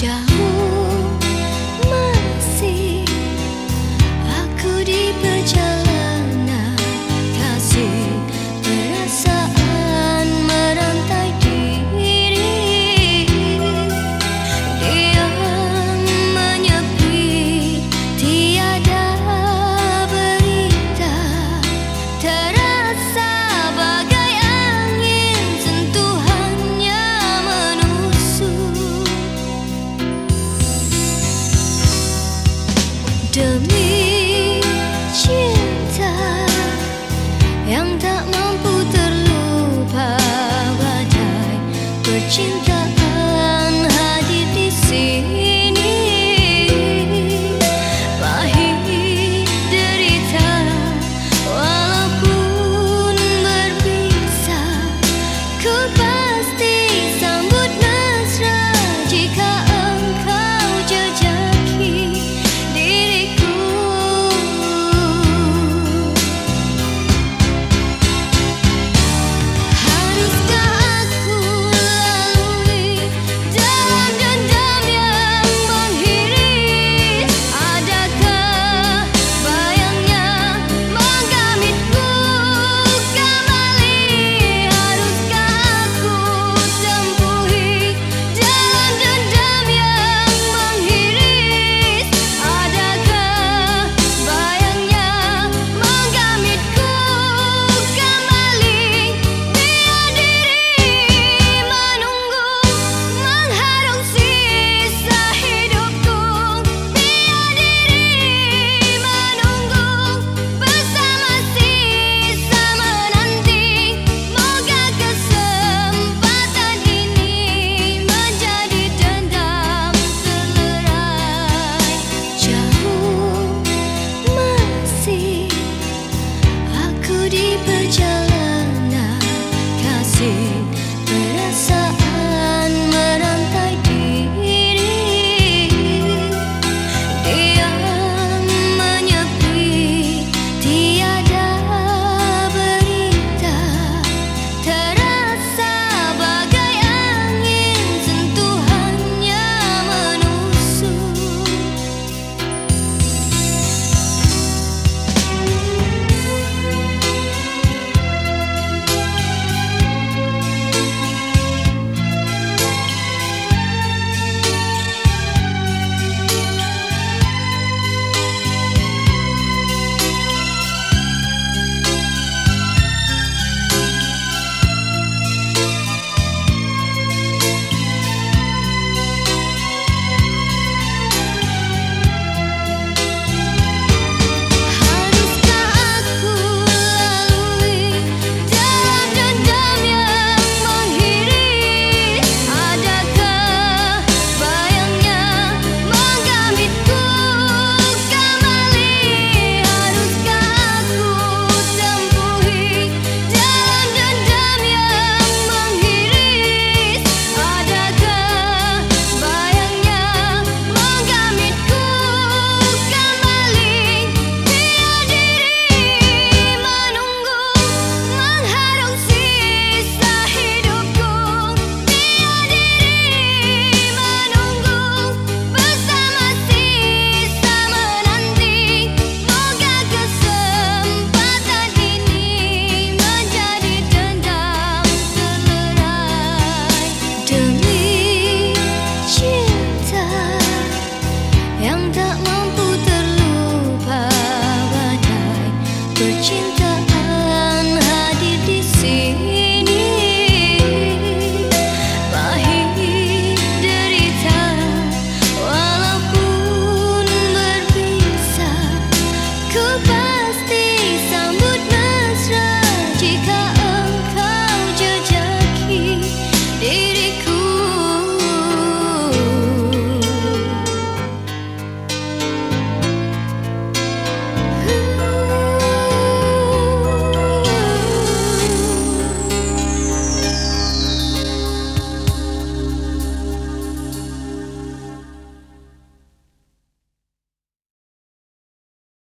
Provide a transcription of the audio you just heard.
叫。